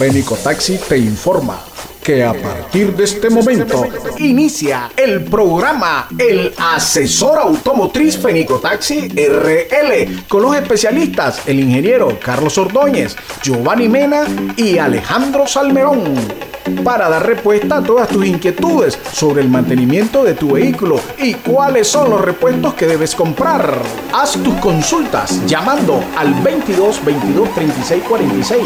Fénico Taxi te informa que a partir de este momento inicia el programa El Asesor Automotriz Fenico Taxi RL con los especialistas, el ingeniero Carlos Ordóñez, Giovanni Mena y Alejandro Salmerón para dar respuesta a todas tus inquietudes sobre el mantenimiento de tu vehículo y cuáles son los repuestos que debes comprar. Haz tus consultas llamando al 22 22 36 46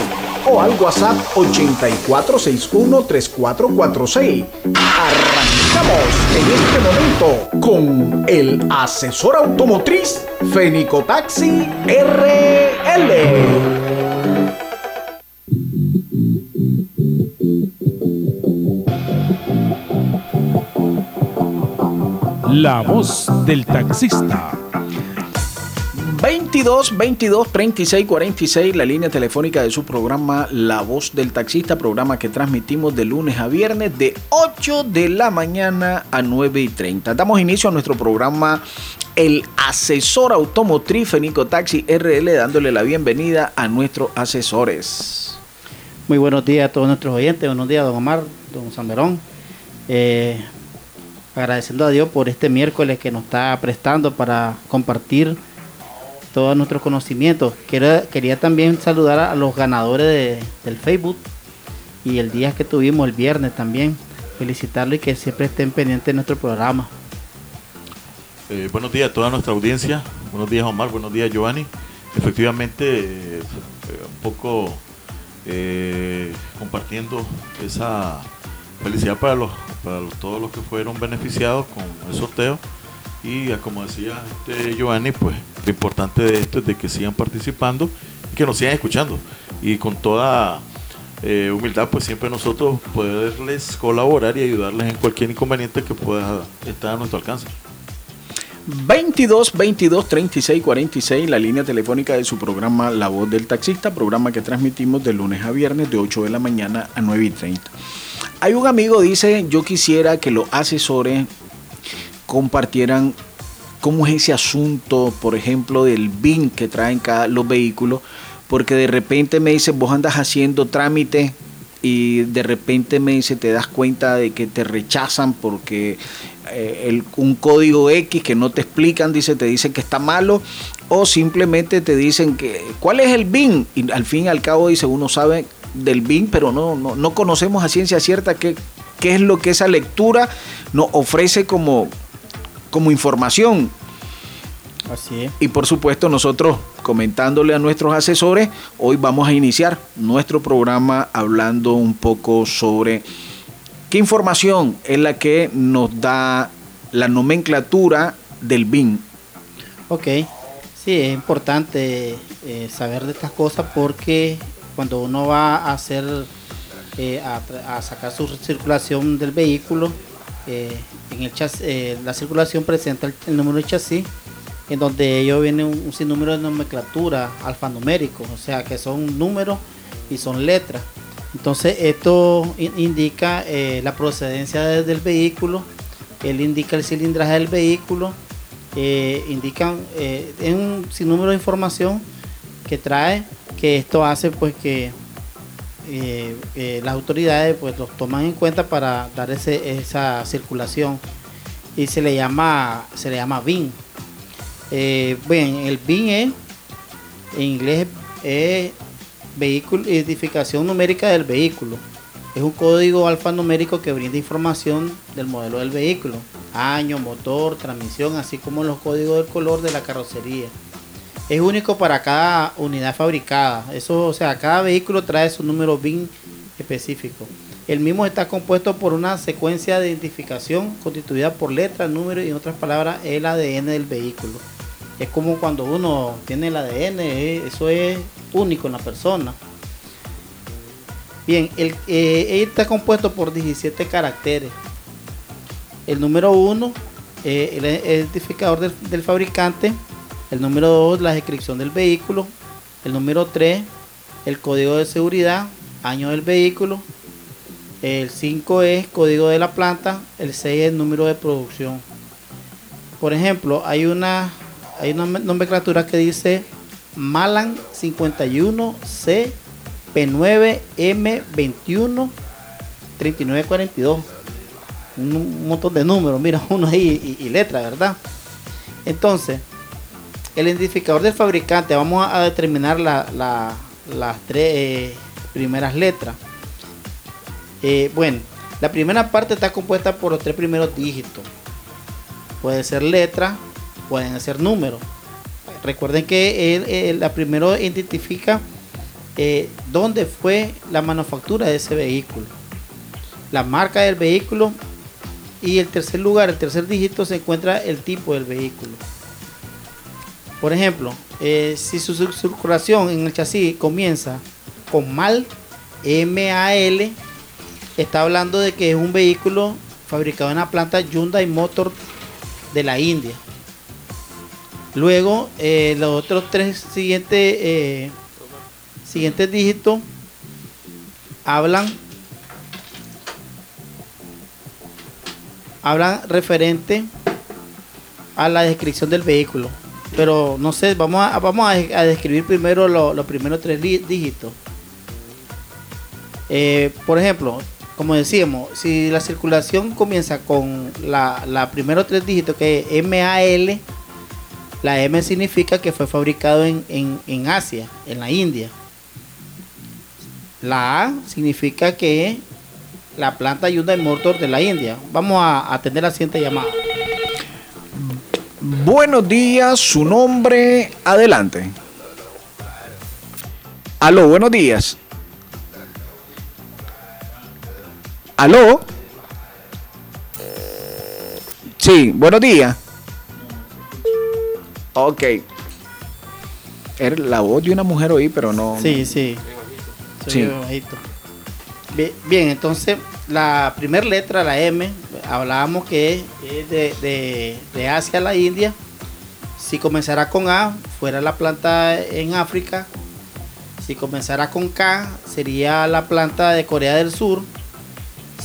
o al WhatsApp 8461 3446. Arrancamos en este momento con el asesor automotriz Fenico Taxi RL. La voz del taxista. 22 22 36 46, la línea telefónica de su programa La Voz del Taxista, programa que transmitimos de lunes a viernes de 8 de la mañana a 9 y 30. Damos inicio a nuestro programa El Asesor Automotriz Fenico Taxi RL, dándole la bienvenida a nuestros asesores. Muy buenos días a todos nuestros oyentes, buenos días, don Omar, don Sanberón. Eh, agradeciendo a Dios por este miércoles que nos está prestando para compartir todos nuestros conocimientos. quería también saludar a los ganadores del Facebook y el día que tuvimos el viernes también. Felicitarlos y que siempre estén pendientes de nuestro programa. Eh, buenos días a toda nuestra audiencia. Buenos días Omar, buenos días Giovanni. Efectivamente, eh, un poco eh, compartiendo esa felicidad para los para todos los que fueron beneficiados con el sorteo. Y como decía este Giovanni, pues lo importante de esto es de que sigan participando y que nos sigan escuchando. Y con toda eh, humildad, pues siempre nosotros poderles colaborar y ayudarles en cualquier inconveniente que pueda estar a nuestro alcance. 22 22 36 46, la línea telefónica de su programa La Voz del Taxista, programa que transmitimos de lunes a viernes de 8 de la mañana a 9 y 30. Hay un amigo, dice, yo quisiera que los asesores compartieran cómo es ese asunto, por ejemplo, del BIN que traen cada, los vehículos, porque de repente me dice, vos andas haciendo trámite y de repente me dice, te das cuenta de que te rechazan porque eh, un código X que no te explican, dice, te dicen que está malo, o simplemente te dicen que, ¿cuál es el BIN? Y al fin y al cabo dice, uno sabe del BIN, pero no, no, no conocemos a ciencia cierta qué, qué es lo que esa lectura nos ofrece como, como información. Así es. Y por supuesto nosotros comentándole a nuestros asesores, hoy vamos a iniciar nuestro programa hablando un poco sobre qué información es la que nos da la nomenclatura del BIN. Ok, sí, es importante eh, saber de estas cosas porque cuando uno va a hacer, eh, a, sacar su circulación del vehículo, eh, en el eh, la circulación presenta el, número de chasis, en donde ello viene un, sinnúmero de nomenclatura alfanumérico, o sea que son números y son letras. Entonces esto indica la procedencia del vehículo, él indica el cilindraje del vehículo, indican es un sinnúmero de información que trae que esto hace pues que eh, eh, las autoridades pues los toman en cuenta para dar ese, esa circulación. Y se le llama se le llama BIN. Eh, bien el BIN es en inglés es vehículo identificación numérica del vehículo. Es un código alfanumérico que brinda información del modelo del vehículo. Año motor transmisión así como los códigos de color de la carrocería es único para cada unidad fabricada. Eso, o sea, cada vehículo trae su número BIN específico. El mismo está compuesto por una secuencia de identificación constituida por letras, números y en otras palabras el ADN del vehículo. Es como cuando uno tiene el ADN, eh, eso es único en la persona. Bien, el, eh, está compuesto por 17 caracteres. El número 1, eh, el identificador del fabricante, el número 2, la descripción del vehículo. El número 3, el código de seguridad, año del vehículo. El 5 es código de la planta. El 6 es número de producción. Por ejemplo, hay una, hay una nomenclatura que dice Malan 51C P9M21 3942. Un montón de números, mira, uno ahí y, y letra, ¿verdad? Entonces, el identificador del fabricante, vamos a determinar la- la- las tres eh, primeras letras. Eh, bueno, la primera parte está compuesta por los tres primeros dígitos. Puede ser letra, pueden ser números. Recuerden que el- la primero identifica eh, dónde fue la manufactura de ese vehículo, la marca del vehículo y el tercer lugar, el tercer dígito se encuentra el tipo del vehículo. Por ejemplo, eh, si su cir- circulación en el chasis comienza con MAL, M-A-L, está hablando de que es un vehículo fabricado en la planta Hyundai Motor de la India. Luego, eh, los otros tres siguientes, eh, siguientes dígitos hablan hablan referente a la descripción del vehículo. Pero no sé, vamos a, vamos a, describir primero lo- los primeros tres dí- dígitos. Eh, por ejemplo, como decíamos, si la circulación comienza con la, la primeros tres dígitos que es MAL, la M significa que fue fabricado en, en- en Asia, en la India. La A significa que la planta Hyundai Motor de la India. Vamos a atender la siguiente llamada. Buenos días, su nombre, adelante. Aló, buenos días. Aló. Sí, buenos días. Ok. Era la voz de una mujer hoy, pero no. Sí, sí. Soy Sí. bajito. Bien, entonces la primera letra, la M, hablábamos que es de, de, de Asia a la India. Si comenzara con A, fuera la planta en África. Si comenzara con K, sería la planta de Corea del Sur.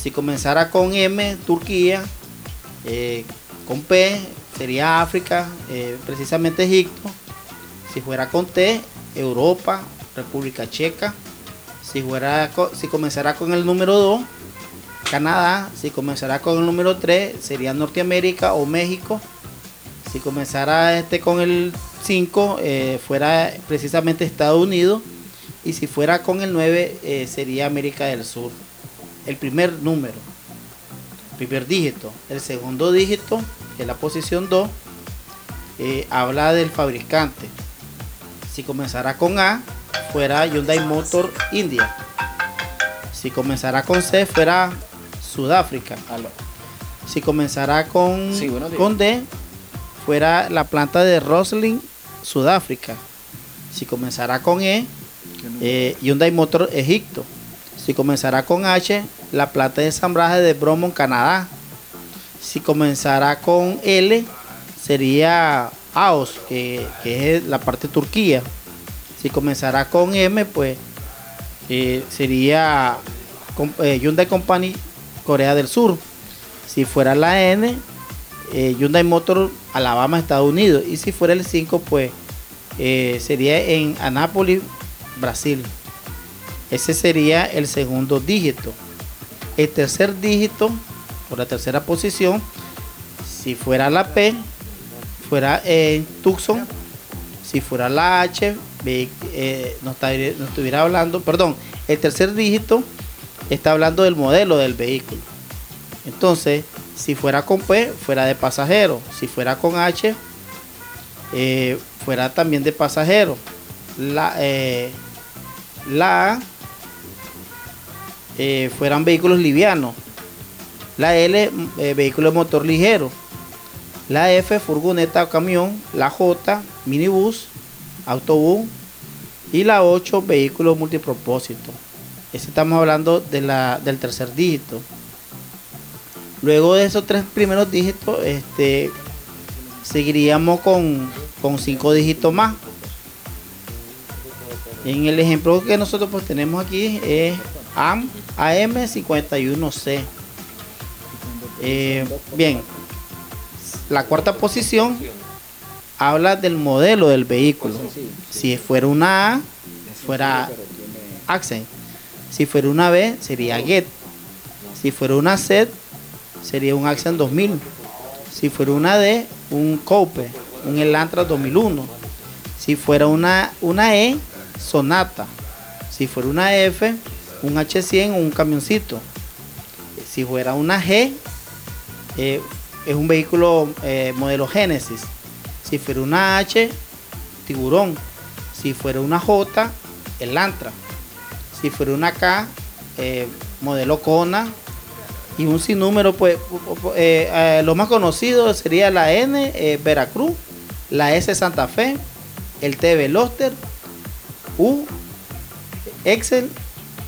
Si comenzara con M, Turquía. Eh, con P, sería África, eh, precisamente Egipto. Si fuera con T, Europa, República Checa. Si, fuera, si comenzara con el número 2, Canadá. Si comenzara con el número 3, sería Norteamérica o México. Si comenzara este con el 5, eh, fuera precisamente Estados Unidos. Y si fuera con el 9, eh, sería América del Sur. El primer número, primer dígito. El segundo dígito, que es la posición 2, eh, habla del fabricante. Si comenzara con A, fuera Hyundai Motor India. Si comenzara con C, fuera Sudáfrica. Aló. Si comenzara con, Sí, con D, fuera la planta de Roslin, Sudáfrica. Si comenzara con E, eh, Hyundai Motor Egipto. Si comenzara con H, la planta de ensamblaje de Bromont, Canadá. Si comenzara con L, sería AOS, que, que es la parte de Turquía. Si comenzara con M, pues eh, sería eh, Hyundai Company Corea del Sur. Si fuera la N, eh, Hyundai Motor Alabama, Estados Unidos. Y si fuera el 5, pues eh, sería en Anápolis, Brasil. Ese sería el segundo dígito. El tercer dígito, por la tercera posición, si fuera la P, fuera en Tucson. Si fuera la H, eh, nos, estaría- nos estuviera hablando, perdón, el tercer dígito está hablando del modelo del vehículo. Entonces, si fuera con P, fuera de pasajero. Si fuera con H, eh, fuera también de pasajero. La, eh, la eh, fueran vehículos livianos. La L, eh, vehículo de motor ligero. La F, furgoneta o camión. La J, minibús, autobús. Y la 8, vehículo multipropósito. Estamos hablando de la, del tercer dígito. Luego de esos tres primeros dígitos, este, seguiríamos con, con cinco dígitos más. En el ejemplo que nosotros pues tenemos aquí es AM, AM51C. Eh, bien, la cuarta posición habla del modelo del vehículo. Si fuera una A, fuera accent. Si fuera una B, sería get. Si fuera una C, sería un accent 2000. Si fuera una D, un cope, un Elantra 2001. Si fuera una, una E, sonata. Si fuera una F, un H100 o un camioncito. Si fuera una G, eh, es un vehículo eh, modelo Génesis. Si fuera una H, tiburón. Si fuera una J, el Si fuera una K, eh, modelo Kona. Y un sinnúmero, pues, lo más conocido sería la N, Veracruz, la S, Santa Fe, el T, Veloster, U, Excel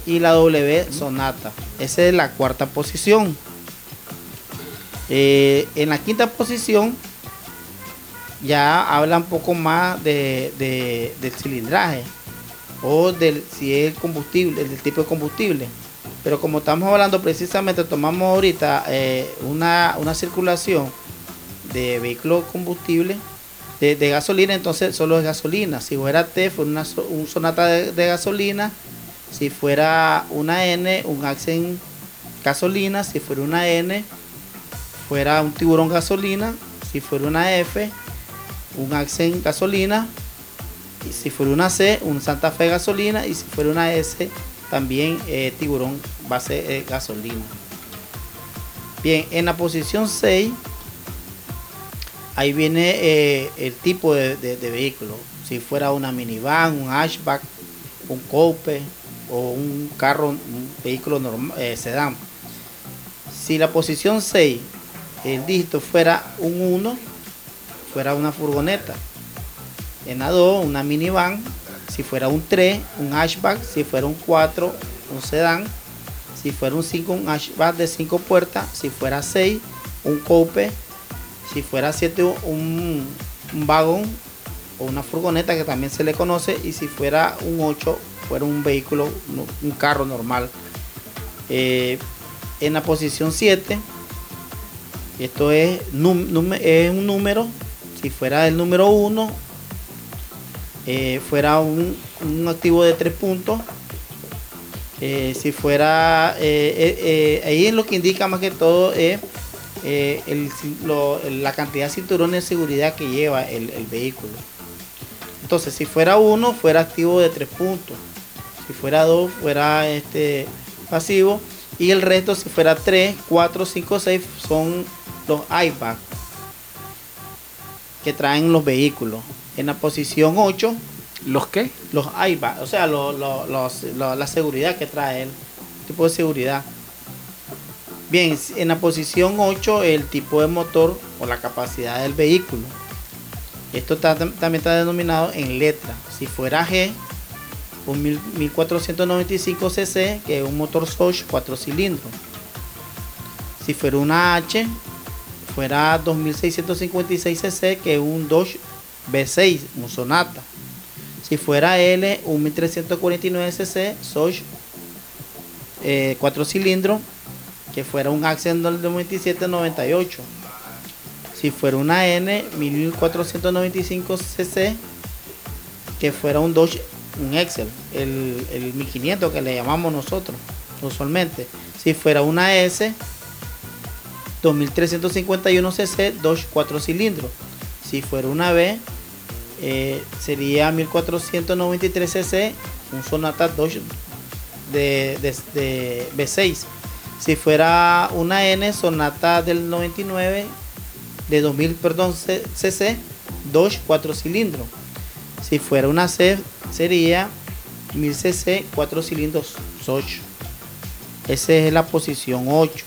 y la W Sonata. Esa es la cuarta posición. Eh, en la quinta posición ya habla un poco más de, del cilindraje o del si es el combustible, del tipo de combustible. Pero como estamos hablando precisamente, tomamos ahorita eh, una, circulación de vehículos combustible de, gasolina, entonces solo es gasolina. Si fuera T, fue una, un sonata de gasolina si fuera una N, un Accent gasolina. Si fuera una N, fuera un tiburón gasolina. Si fuera una F, un Accent gasolina. Y si fuera una C, un Santa Fe gasolina. Y si fuera una S, también eh, tiburón base eh, gasolina. Bien, en la posición 6, ahí viene eh, el tipo de, vehículo. Si fuera una minivan, un hatchback, un coupe, o un carro, un vehículo normal, sedán. Si la posición 6, el dígito fuera un 1, fuera una furgoneta. En la 2, una minivan. Si fuera un 3, un hatchback. Si fuera un 4, un sedán. Si fuera un 5, un hatchback de 5 puertas. Si fuera 6, un coupe. Si fuera 7, un, un vagón o una furgoneta que también se le conoce. Y si fuera un 8, fuera un vehículo, un carro normal. Eh, en la posición 7, esto es, es, un número, si fuera el número 1, eh, fuera un, activo de 3 puntos. Eh, si fuera, ahí es lo que indica más que todo es la cantidad de cinturones de seguridad que lleva el, vehículo. Entonces, si fuera uno, fuera activo de 3 puntos. Si fuera 2, fuera este, pasivo. Y el resto, si fuera 3, 4, 5, 6, son los iPads que traen los vehículos. En la posición 8. ¿Los qué? Los iPads, o sea, la seguridad que trae el tipo de seguridad. Bien, en la posición 8 el tipo de motor o la capacidad del vehículo. Esto también está denominado en letra. Si fuera G, un 1495 cc, que es un motor Soch 4 cilindros. Si fuera una H, fuera 2656 cc, que es un Dodge V6, un Sonata. Si fuera L, un 1349 cc, Soch 4 cilindros, que fuera un Accent del 9798. Si fuera una N, 1495 cc, que fuera un Dodge un Excel, el, el 1500 que le llamamos nosotros usualmente. Si fuera una S, 2351 cc, 2 4 cilindros. Si fuera una B, eh, sería 1493 cc, un Sonata 2 de, de, B6. Si fuera una N, Sonata del 99 de 2000 perdón, cc, 2 4 cilindros. Si fuera una C, sería 1000 cc 4 cilindros 8 esa es la posición 8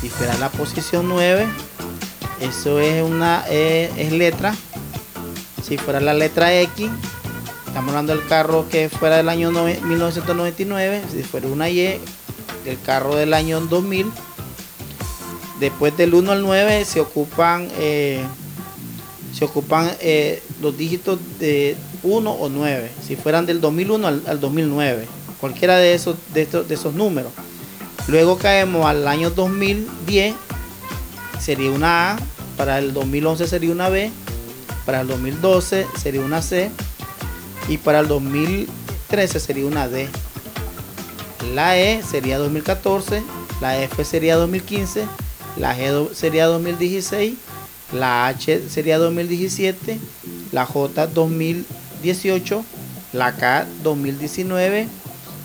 si fuera la posición 9 eso es una eh, es letra si fuera la letra X estamos hablando del carro que fuera del año 1999 si fuera una Y el carro del año 2000 después del 1 al 9 se ocupan eh, se ocupan eh, los dígitos de 1 o 9, si fueran del 2001 al, 2009, cualquiera de esos, de, estos, de esos números. Luego caemos al año 2010, sería una A, para el 2011 sería una B, para el 2012 sería una C y para el 2013 sería una D. La E sería 2014, la F sería 2015, la G sería 2016, la H sería 2017, la J 2018, la K 2019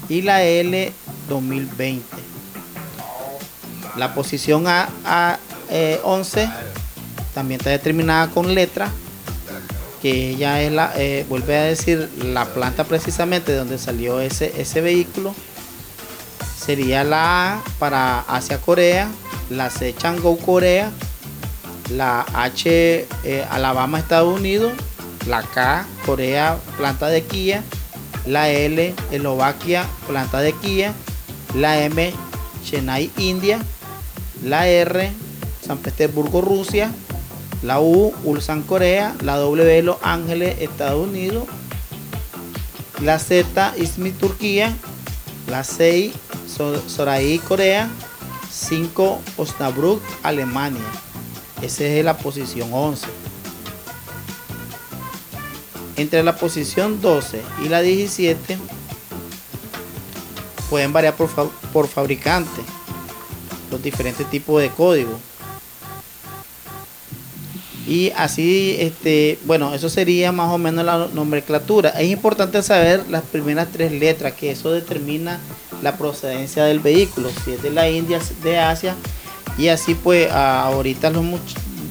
y la L 2020. La posición A, A 11 también está determinada con letra, que ya es la, eh, vuelve a decir, la planta precisamente de donde salió ese, ese vehículo. Sería la A para Asia Corea, la C Changou Corea, la H eh, Alabama Estados Unidos, la K Corea planta de Kia, la L Eslovaquia planta de Kia, la M Chennai India, la R San Petersburgo Rusia, la U Ulsan Corea, la W Los Ángeles Estados Unidos, la Z Izmir Turquía, la 6 Sorai Corea, 5 Osnabrück Alemania. Esa es la posición 11. Entre la posición 12 y la 17 pueden variar por, por fabricante los diferentes tipos de código y así este bueno eso sería más o menos la nomenclatura. Es importante saber las primeras tres letras que eso determina la procedencia del vehículo. Si es de la India de Asia y así pues ahorita los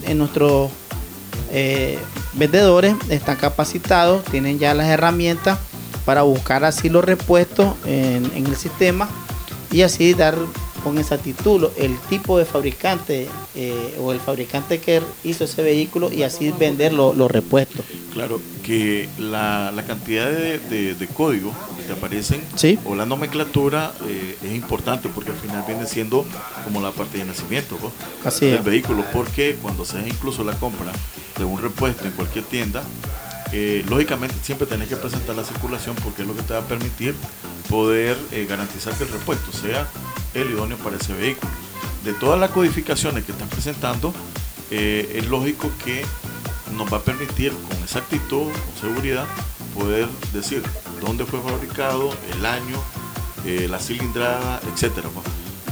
en nuestros eh, vendedores están capacitados tienen ya las herramientas para buscar así los repuestos en, en el sistema y así dar con exactitud el tipo de fabricante eh, o el fabricante que hizo ese vehículo y así vender los repuestos. Claro, que la, cantidad de, código que te aparecen o la nomenclatura eh, es importante porque al final viene siendo como la parte de nacimiento del vehículo, porque cuando se hace incluso la compra de un repuesto en cualquier tienda, eh, lógicamente siempre tenés que presentar la circulación porque es lo que te va a permitir poder garantizar que el repuesto sea el idóneo para ese vehículo. De todas las codificaciones que están presentando, eh, es lógico que nos va a permitir con exactitud, con seguridad, poder decir dónde fue fabricado, el año, eh, la cilindrada, etcétera.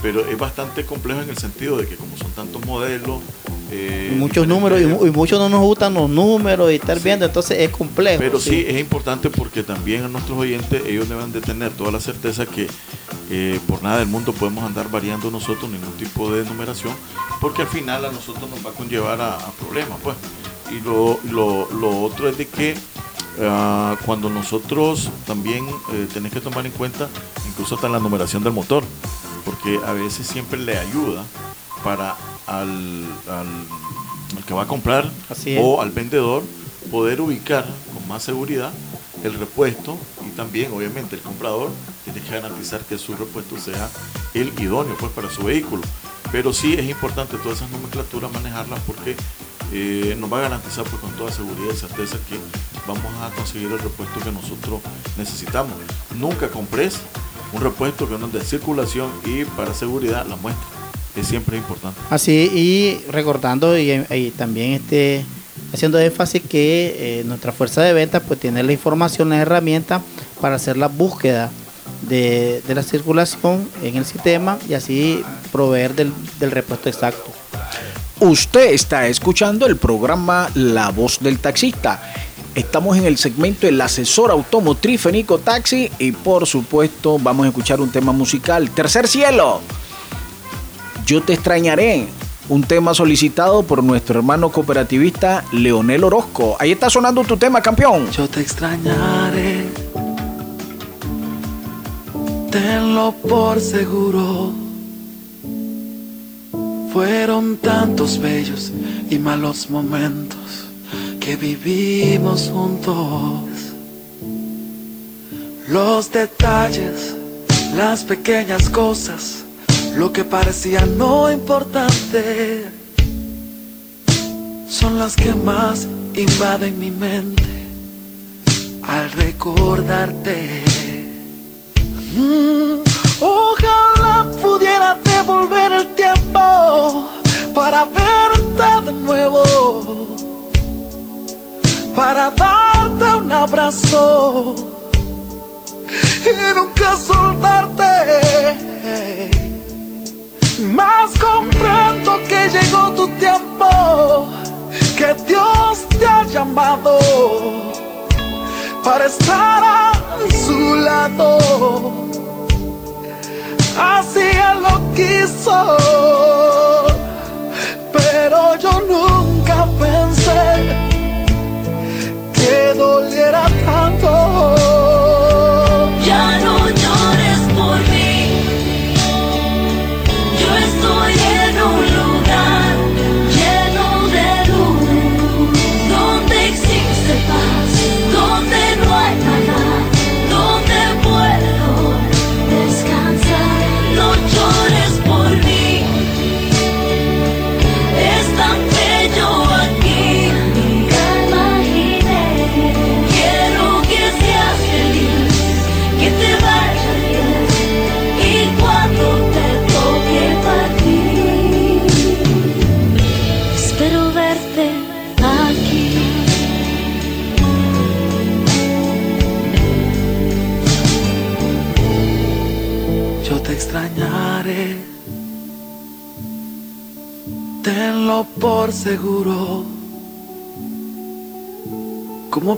Pero es bastante complejo en el sentido de que como son tantos modelos, eh, muchos números y, muchos no nos gustan los números y estar viendo, entonces es complejo. Pero sí. es importante porque también a nuestros oyentes ellos deben de tener toda la certeza que eh, por nada del mundo podemos andar variando nosotros ningún tipo de numeración porque al final a nosotros nos va a conllevar a, problemas. pues Y lo, lo, otro es de que ah, cuando nosotros también eh, tenés que tomar en cuenta incluso hasta la numeración del motor porque a veces siempre le ayuda para al, al, que va a comprar o al vendedor poder ubicar con más seguridad el repuesto y también obviamente el comprador tiene que garantizar que su repuesto sea el idóneo pues para su vehículo. Pero sí es importante todas esas nomenclaturas manejarlas porque eh, nos va a garantizar pues, con toda seguridad y certeza que vamos a conseguir el repuesto que nosotros necesitamos. Nunca compres un repuesto que no es de circulación y para seguridad la muestra es siempre importante. Así, y recordando y, también este, haciendo énfasis que eh, nuestra fuerza de ventas pues tiene la información, las herramientas para hacer la búsqueda de, la circulación en el sistema y así proveer del, del repuesto exacto. Usted está escuchando el programa La Voz del Taxista. Estamos en el segmento El asesor automotriz Fenico Taxi y por supuesto vamos a escuchar un tema musical. Tercer cielo. Yo te extrañaré, un tema solicitado por nuestro hermano cooperativista Leonel Orozco. Ahí está sonando tu tema, campeón. Yo te extrañaré, tenlo por seguro. Fueron tantos bellos y malos momentos que vivimos juntos. Los detalles, las pequeñas cosas lo que parecía no importante son las que más invaden mi mente al recordarte. Mm, ojalá pudiera devolver el tiempo para verte de nuevo, para darte un abrazo y nunca soltarte. Más comprendo que llegó tu tiempo, que Dios te ha llamado para estar a su lado. Así él lo quiso, pero yo nunca pensé que doliera tanto.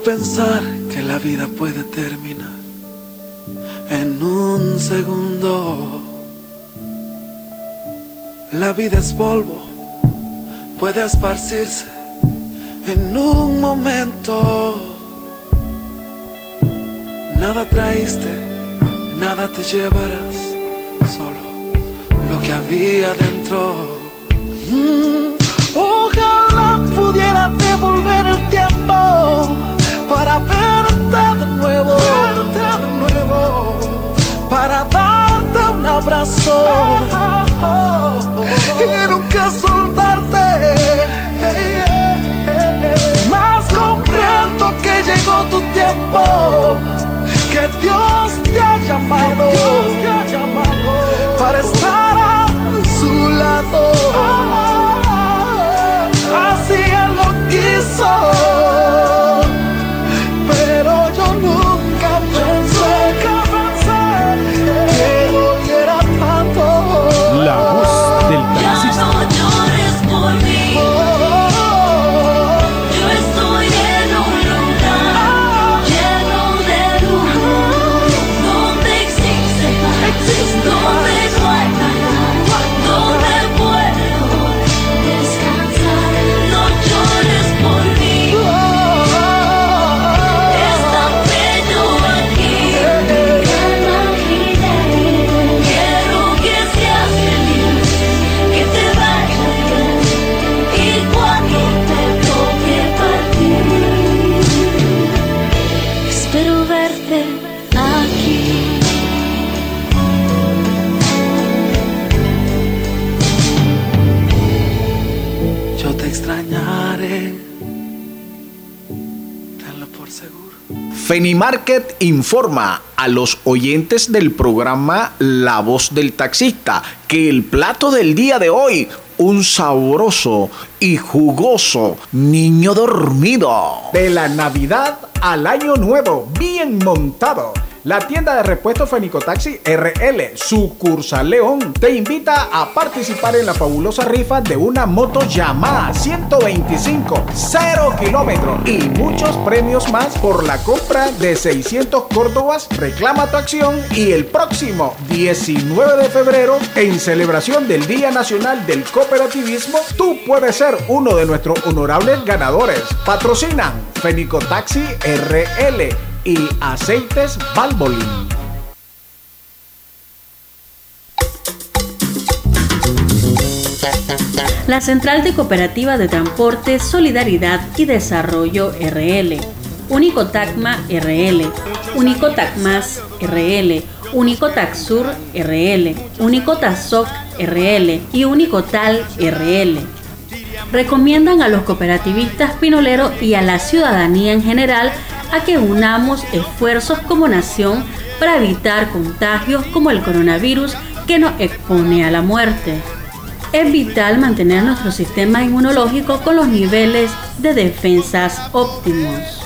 Pensar que la vida puede terminar en un segundo? La vida es polvo, puede esparcirse en un momento. Nada traíste, nada te llevarás, solo lo que había dentro. Mm, Ojalá pudiera devolver abrazo. Y nunca soltarte. Más comprendo que llegó tu tiempo, que Dios te ha llamado, para estar a su lado. Así él lo quiso, Fenimarket informa a los oyentes del programa La Voz del Taxista que el plato del día de hoy, un sabroso y jugoso niño dormido. De la Navidad al Año Nuevo, bien montado. La tienda de repuestos Fenicotaxi RL, sucursal León, te invita a participar en la fabulosa rifa de una moto Yamaha 125, 0 kilómetros y muchos premios más por la compra de 600 Córdobas. Reclama tu acción y el próximo 19 de febrero, en celebración del Día Nacional del Cooperativismo, tú puedes ser uno de nuestros honorables ganadores. Patrocinan Fenicotaxi RL y Aceites Valvoline. La Central de Cooperativa de Transporte, Solidaridad y Desarrollo RL, Unicotacma RL, Unicotacmas RL, Unicotaxur RL, Unicotasoc RL y Unicotal RL. Recomiendan a los cooperativistas pinoleros y a la ciudadanía en general a que unamos esfuerzos como nación para evitar contagios como el coronavirus que nos expone a la muerte. Es vital mantener nuestro sistema inmunológico con los niveles de defensas óptimos.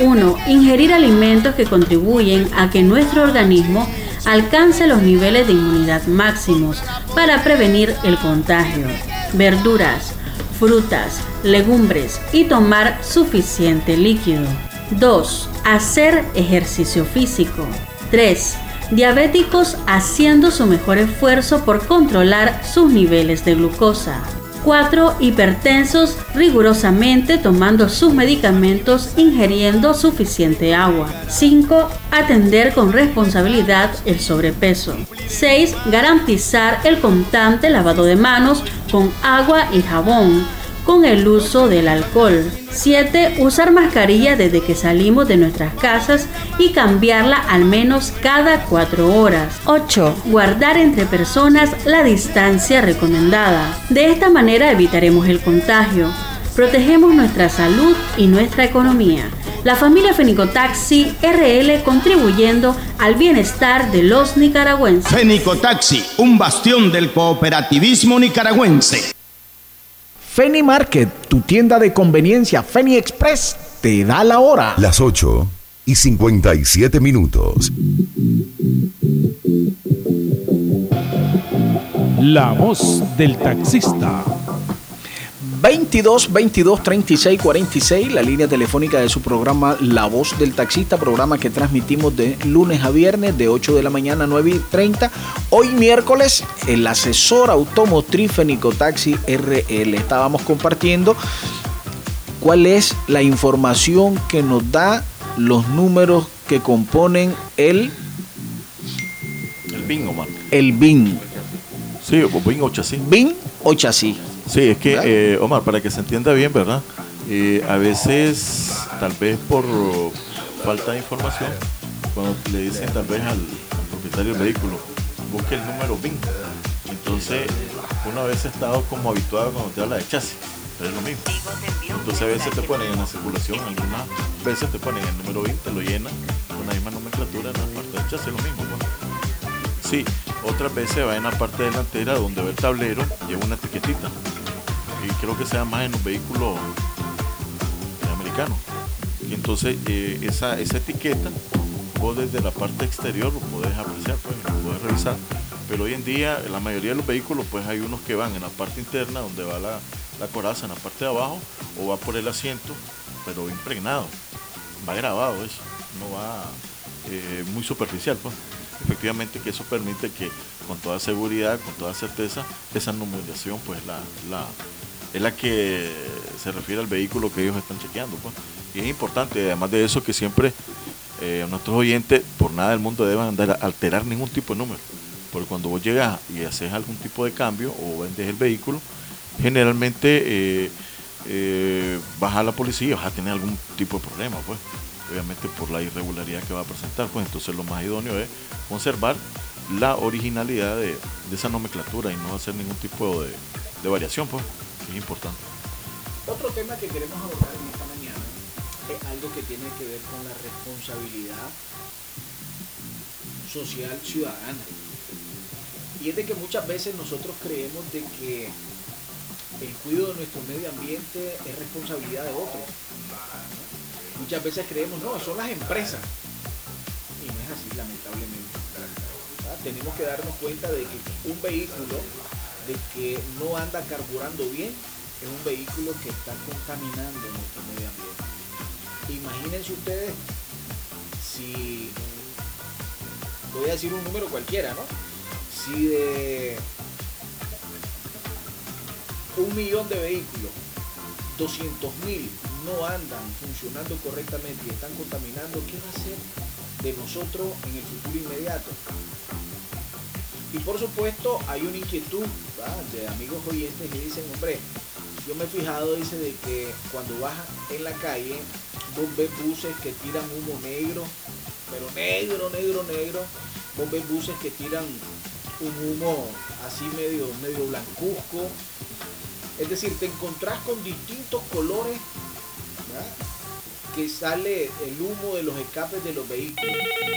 1. Ingerir alimentos que contribuyen a que nuestro organismo alcance los niveles de inmunidad máximos para prevenir el contagio. Verduras, frutas, legumbres y tomar suficiente líquido. 2. Hacer ejercicio físico. 3. Diabéticos haciendo su mejor esfuerzo por controlar sus niveles de glucosa. 4. Hipertensos rigurosamente tomando sus medicamentos, ingiriendo suficiente agua. 5. Atender con responsabilidad el sobrepeso. 6. Garantizar el constante lavado de manos con agua y jabón con el uso del alcohol. 7. Usar mascarilla desde que salimos de nuestras casas y cambiarla al menos cada 4 horas. 8. Guardar entre personas la distancia recomendada. De esta manera evitaremos el contagio. Protegemos nuestra salud y nuestra economía. La familia Fenicotaxi RL contribuyendo al bienestar de los nicaragüenses. Fenicotaxi, un bastión del cooperativismo nicaragüense. Feni Market, tu tienda de conveniencia Feni Express, te da la hora. Las 8 y 57 minutos. La voz del taxista. 22 22 36 46, la línea telefónica de su programa La Voz del Taxista, programa que transmitimos de lunes a viernes de 8 de la mañana a 9 y 30. Hoy miércoles, el asesor automotriz Fenicotaxi RL. Estábamos compartiendo cuál es la información que nos da los números que componen el, El bingo, man. el BIN. Sí, o bingo o chasis. BIN o chasis. Sí, es que, eh, Omar, para que se entienda bien, ¿verdad? Eh, a veces, tal vez por falta de información, cuando le dicen tal vez al, al propietario del vehículo, busque el número BIN. Entonces, uno a veces ha estado como habituado cuando te habla de chasis, pero es lo mismo. Entonces, a veces te ponen en la circulación, algunas veces te ponen el número BIN, te lo llenan con la misma nomenclatura en la parte del chasis, lo mismo. ¿no? Sí, otras veces va en la parte delantera donde va el tablero, lleva una etiquetita. Y creo que sea más en los vehículos eh, americanos. Y entonces eh, esa, esa etiqueta, vos desde la parte exterior lo podés apreciar, pues, lo podés revisar. Pero hoy en día, la mayoría de los vehículos, pues hay unos que van en la parte interna, donde va la, la coraza en la parte de abajo, o va por el asiento, pero impregnado. Va grabado eso, no va eh, muy superficial, pues efectivamente que eso permite que con toda seguridad, con toda certeza, esa numeración pues la, la, es la que se refiere al vehículo que ellos están chequeando. Pues. Y es importante, además de eso, que siempre eh, nuestros oyentes por nada del mundo deben andar a alterar ningún tipo de número. Porque cuando vos llegas y haces algún tipo de cambio o vendes el vehículo, generalmente eh, eh, vas a la policía y vas a tener algún tipo de problema, pues obviamente por la irregularidad que va a presentar, pues entonces lo más idóneo es conservar la originalidad de, esa nomenclatura y no hacer ningún tipo de, de variación, pues, es importante. Otro tema que queremos abordar en esta mañana es algo que tiene que ver con la responsabilidad social ciudadana. Y es de que muchas veces nosotros creemos de que el cuidado de nuestro medio ambiente es responsabilidad de otros. Muchas veces creemos, no, son las empresas. Y no es así, lamentablemente. Tenemos que darnos cuenta de que un vehículo de que no anda carburando bien es un vehículo que está contaminando nuestro medio ambiente. Imagínense ustedes si, voy a decir un número cualquiera, ¿no? Si de un millón de vehículos, 200 mil no andan funcionando correctamente y están contaminando, ¿qué va a ser de nosotros en el futuro inmediato? Y por supuesto hay una inquietud de amigos oyentes que dicen, hombre, yo me he fijado, dice, de que cuando vas en la calle, vos ves buses que tiran humo negro, pero negro, negro, negro. Vos ves buses que tiran un humo así medio, medio blancuzco. Es decir, te encontrás con distintos colores ¿verdad? Que sale el humo de los escapes de los vehículos.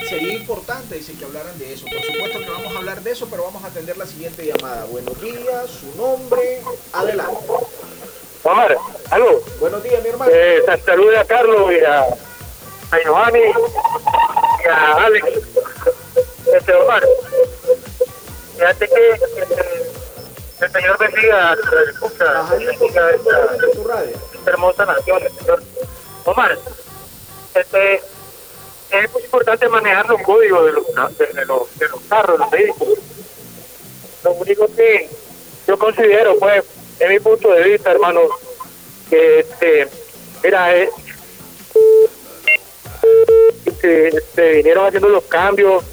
Sería importante, dice, que hablaran de eso. Por supuesto que vamos a hablar de eso, pero vamos a atender la siguiente llamada. Buenos días, su nombre, adelante. Omar, aló. Buenos días, mi hermano. Eh, saluda Carlos y a, a Giovanni y a Alex, este Omar. Fíjate que este, el Señor bendiga a la escucha, bendiga esta, esta hermosa nación, el Señor. Omar, este, es muy importante manejar los códigos de los, de, los, de los carros, los vehículos. Lo único que yo considero, pues, en mi punto de vista, hermano, que este, mira, eh, que este, vinieron haciendo los cambios,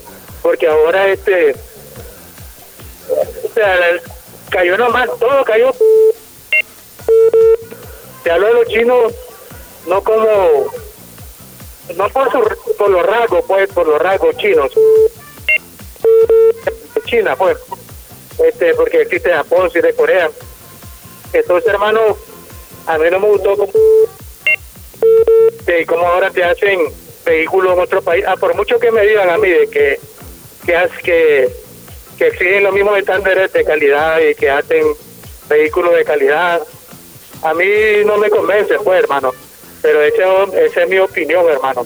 porque ahora este, o sea, cayó nomás, todo cayó. Te hablo de los chinos, no como, no por, su, por los rasgos, pues, por los rasgos chinos. China, pues, este, porque existe Japón, sí de Corea. Entonces, hermano, a mí no me gustó como, cómo ahora te hacen vehículos en otro país. Ah, por mucho que me digan a mí de que, que, que, que exigen los mismos estándares de calidad y que hacen vehículos de calidad, a mí no me convence, pues, hermano. Pero esa es mi opinión, hermano.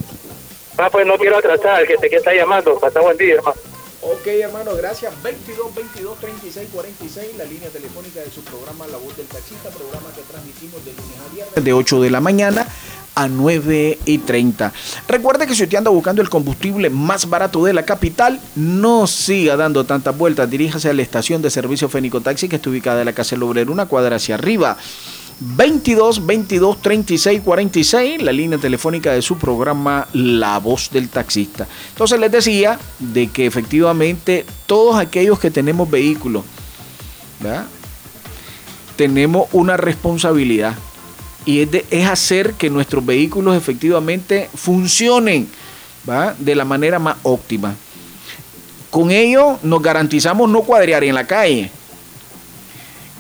Ah, pues no quiero atrasar al que te que está llamando. Pasa buen día, hermano. Ok, hermano, gracias. 22 22 36 46, la línea telefónica de su programa La Voz del Taxista, programa que transmitimos de lunes a viernes. De 8 de la mañana a 9 y 30. Recuerde que si usted anda buscando el combustible más barato de la capital, no siga dando tantas vueltas. Diríjase a la estación de servicio Fénico Taxi que está ubicada en la Casa del Obrero, una cuadra hacia arriba. 22 22 36 46, la línea telefónica de su programa La Voz del Taxista. Entonces les decía de que efectivamente todos aquellos que tenemos vehículos, tenemos una responsabilidad y es, hacer que nuestros vehículos efectivamente funcionen de la manera más óptima. Con ello nos garantizamos no cuadrear en la calle.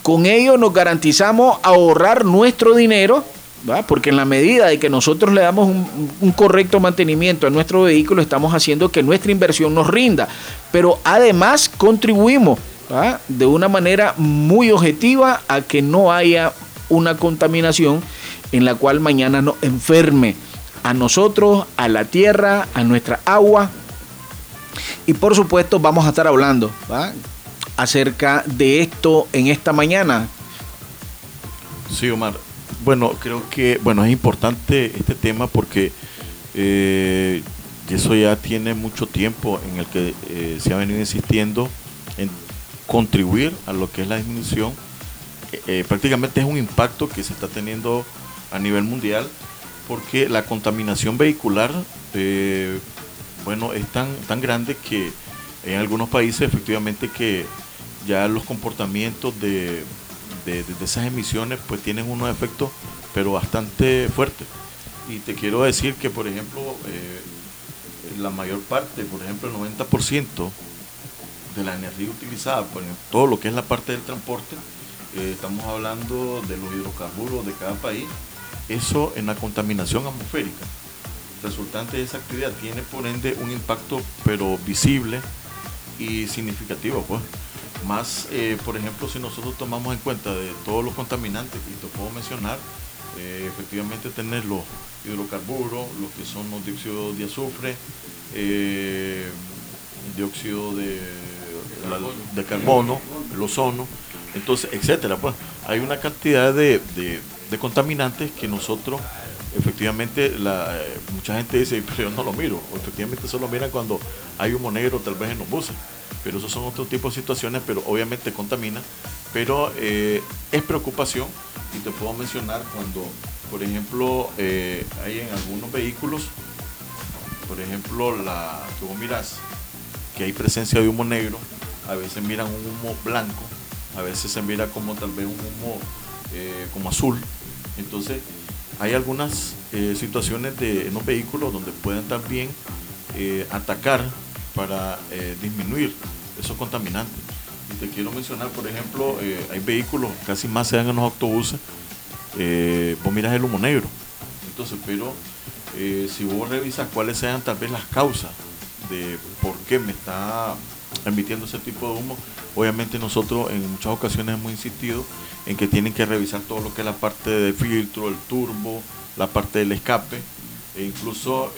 Con ello nos garantizamos ahorrar nuestro dinero, ¿va? porque en la medida de que nosotros le damos un, correcto mantenimiento a nuestro vehículo, estamos haciendo que nuestra inversión nos rinda. Pero además contribuimos ¿va? de una manera muy objetiva a que no haya una contaminación en la cual mañana nos enferme a nosotros, a la tierra, a nuestra agua. Y por supuesto vamos a estar hablando ¿va? Acerca de esto en esta mañana. Sí, Omar. Bueno, creo que bueno es importante este tema porque eh, eso ya tiene mucho tiempo en el que eh, se ha venido insistiendo en contribuir a lo que es la disminución. Eh, prácticamente es un impacto que se está teniendo a nivel mundial porque la contaminación vehicular, eh, bueno, es tan, tan grande que en algunos países efectivamente que ya los comportamientos de, de, esas emisiones pues tienen unos efectos pero bastante fuertes. Y te quiero decir que, por ejemplo, eh, la mayor parte, por ejemplo, el 90% de la energía utilizada por todo lo que es la parte del transporte, eh, estamos hablando de los hidrocarburos de cada país, eso en la contaminación atmosférica resultante de esa actividad tiene por ende un impacto pero visible y significativo pues más eh, por ejemplo si nosotros tomamos en cuenta de todos los contaminantes y te puedo mencionar eh, efectivamente tener los hidrocarburos los que son los dióxidos de azufre eh, dióxido de, de carbono. el ozono entonces etcétera pues. Hay una cantidad de, de- de contaminantes que nosotros efectivamente la, mucha gente dice pero yo no lo miro o efectivamente solo miran cuando hay humo negro tal vez en los buses pero esos son otro tipo de situaciones pero obviamente contamina. Pero eh, es preocupación y te puedo mencionar cuando por ejemplo eh, hay en algunos vehículos por ejemplo la vos miras que hay presencia de humo negro a veces miran un humo blanco a veces se mira como tal vez un humo eh, como azul. Entonces hay algunas situaciones de, en los vehículos donde pueden también atacar para eh, disminuir esos contaminantes. Y te quiero mencionar, por ejemplo, eh, hay vehículos, casi más se dan en los autobuses, eh, vos miras el humo negro. Entonces, pero eh, si vos revisas cuáles sean tal vez las causas de por qué me está emitiendo ese tipo de humo, obviamente nosotros en muchas ocasiones hemos insistido en que tienen que revisar todo lo que es la parte de filtro, el turbo, la parte del escape, e incluso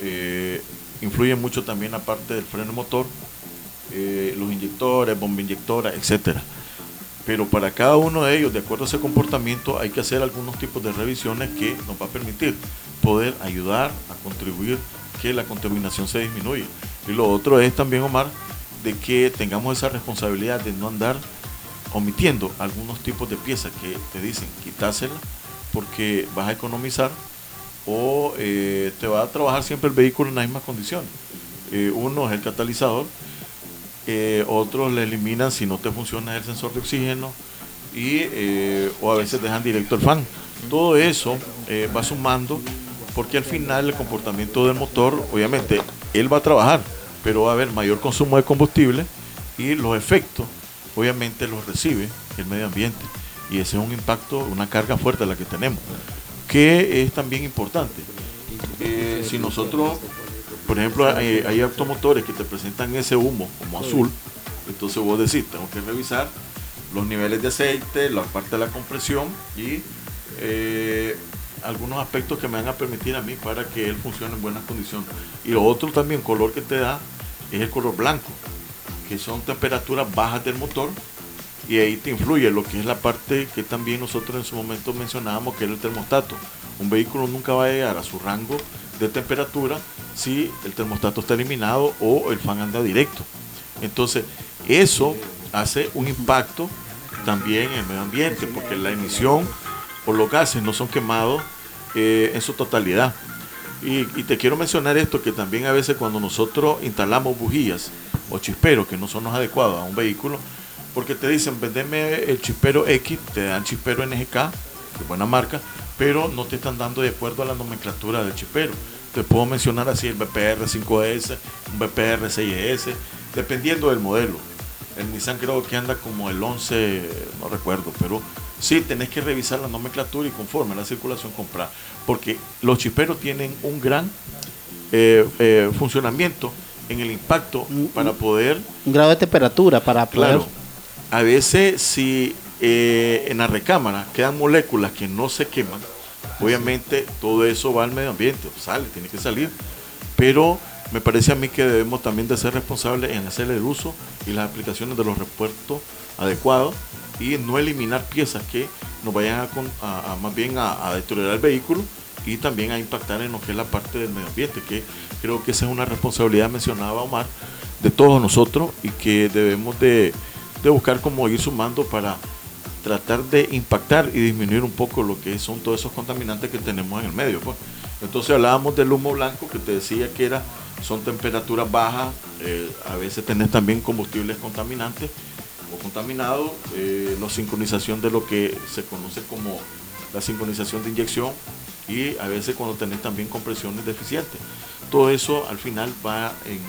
influye mucho también la parte del freno motor, eh, los inyectores, bomba inyectora, etcétera. Pero para cada uno de ellos, de acuerdo a ese comportamiento, hay que hacer algunos tipos de revisiones que nos va a permitir poder ayudar a contribuir que la contaminación se disminuya. Y lo otro es también, Omar, de que tengamos esa responsabilidad de no andar omitiendo algunos tipos de piezas que te dicen quitársela porque vas a economizar o eh, te va a trabajar siempre el vehículo en las mismas condiciones. Eh, uno es el catalizador, eh, otros le eliminan si no te funciona el sensor de oxígeno y eh, o a veces dejan directo el fan. Todo eso va sumando porque al final el comportamiento del motor, obviamente, él va a trabajar, pero va a haber mayor consumo de combustible y los efectos, obviamente, los recibe el medio ambiente. Y ese es un impacto, una carga fuerte la que tenemos, que es también importante. Eh, si nosotros, por ejemplo, hay, automotores que te presentan ese humo como azul, entonces vos decís, tengo que revisar los niveles de aceite, la parte de la compresión y eh, algunos aspectos que me van a permitir a mí para que él funcione en buenas condiciones. Y otro también, color que te da, es el color blanco, que son temperaturas bajas del motor y ahí te influye lo que es la parte que también nosotros en su momento mencionábamos que era el termostato. Un vehículo nunca va a llegar a su rango de temperatura si el termostato está eliminado o el fan anda directo. Entonces, eso hace un impacto también en el medio ambiente, porque la emisión o los gases no son quemados eh, en su totalidad. Y, y te quiero mencionar esto, que también a veces cuando nosotros instalamos bujías o chisperos que no son los adecuados a un vehículo, porque te dicen, vendeme el chispero X, te dan chispero NGK, de buena marca, pero no te están dando de acuerdo a la nomenclatura del chispero. Te puedo mencionar así el BPR 5S, un BPR 6S, dependiendo del modelo. El Nissan creo que anda como el 11, no recuerdo, pero sí tenés que revisar la nomenclatura y conforme a la circulación comprar, porque los chisperos tienen un gran eh, eh, funcionamiento en el impacto para poder Un grado de temperatura para poder... Claro. A veces si eh, en la recámara quedan moléculas que no se queman, obviamente todo eso va al medio ambiente, sale, tiene que salir. Pero me parece a mí que debemos también de ser responsables en hacer el uso y las aplicaciones de los repuestos adecuados y no eliminar piezas que nos vayan a, más bien a, a deteriorar el vehículo y también a impactar en lo que es la parte del medio ambiente, que creo que esa es una responsabilidad, mencionaba Omar, de todos nosotros y que debemos de, de buscar cómo ir sumando para tratar de impactar y disminuir un poco lo que son todos esos contaminantes que tenemos en el medio. pues. Entonces hablábamos del humo blanco que te decía que era, son temperaturas bajas, eh, a veces tenés también combustibles contaminantes o contaminados, eh, la sincronización de lo que se conoce como la sincronización de inyección y a veces cuando tenés también compresiones deficientes. Todo eso al final va en,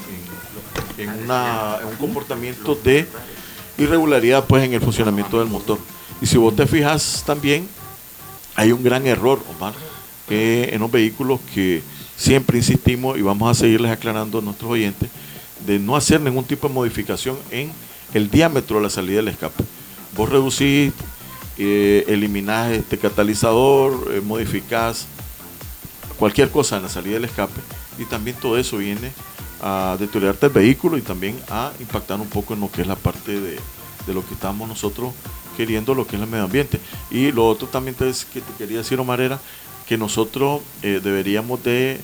un comportamiento de irregularidad pues en el funcionamiento del motor. Y si vos te fijas también, hay un gran error, Omar, que en los vehículos que siempre insistimos y vamos a seguirles aclarando a nuestros oyentes, de no hacer ningún tipo de modificación en el diámetro de la salida del escape. Vos reducís, eh, eliminás este catalizador, eh, modificás cualquier cosa en la salida del escape y también todo eso viene a deteriorarte el vehículo y también a impactar un poco en lo que es la parte de, de lo que estamos nosotros queriendo, lo que es el medio ambiente. Y lo otro también te, que te quería decir, Omar, era que nosotros eh, deberíamos de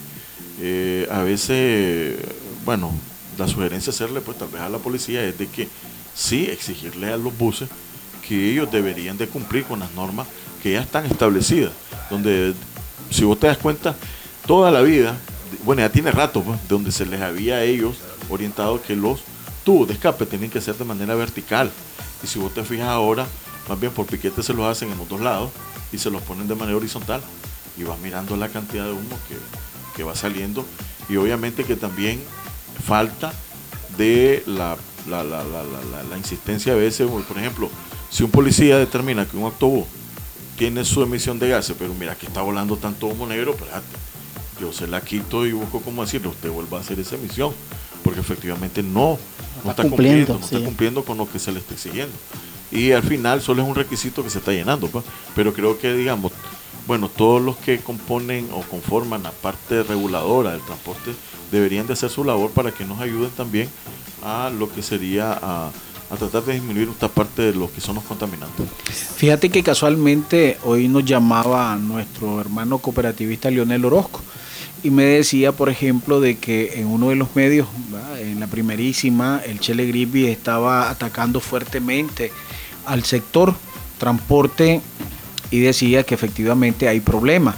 eh, a veces, bueno, la sugerencia hacerle pues tal vez a la policía es de que sí exigirle a los buses que ellos deberían de cumplir con las normas que ya están establecidas, donde si vos te das cuenta, toda la vida, bueno, ya tiene rato, pues, donde se les había a ellos orientado que los tubos de escape tienen que ser de manera vertical. Y si vos te fijas ahora, más bien por piquete se los hacen en los dos lados y se los ponen de manera horizontal. Y vas mirando la cantidad de humo que, que va saliendo. Y obviamente que también falta de la, la, la, la, insistencia a veces, por ejemplo, si un policía determina que un autobús tiene su emisión de gases, pero mira que está volando tanto humo negro, espérate, yo se la quito y busco cómo decirle, usted vuelva a hacer esa emisión, porque efectivamente no, no está, cumpliendo, cumpliendo, no está cumpliendo con lo que se le está exigiendo. Y al final solo es un requisito que se está llenando, pues. pero creo que, digamos, bueno, todos los que componen o conforman la parte reguladora del transporte deberían de hacer su labor para que nos ayuden también a lo que sería a, a tratar de disminuir esta parte de los que son los contaminantes. Fíjate que casualmente hoy nos llamaba nuestro hermano cooperativista Leonel Orozco y me decía, por ejemplo, de que en uno de los medios, en la primerísima, el Chele Grippi estaba atacando fuertemente al sector transporte y decía que efectivamente hay problemas.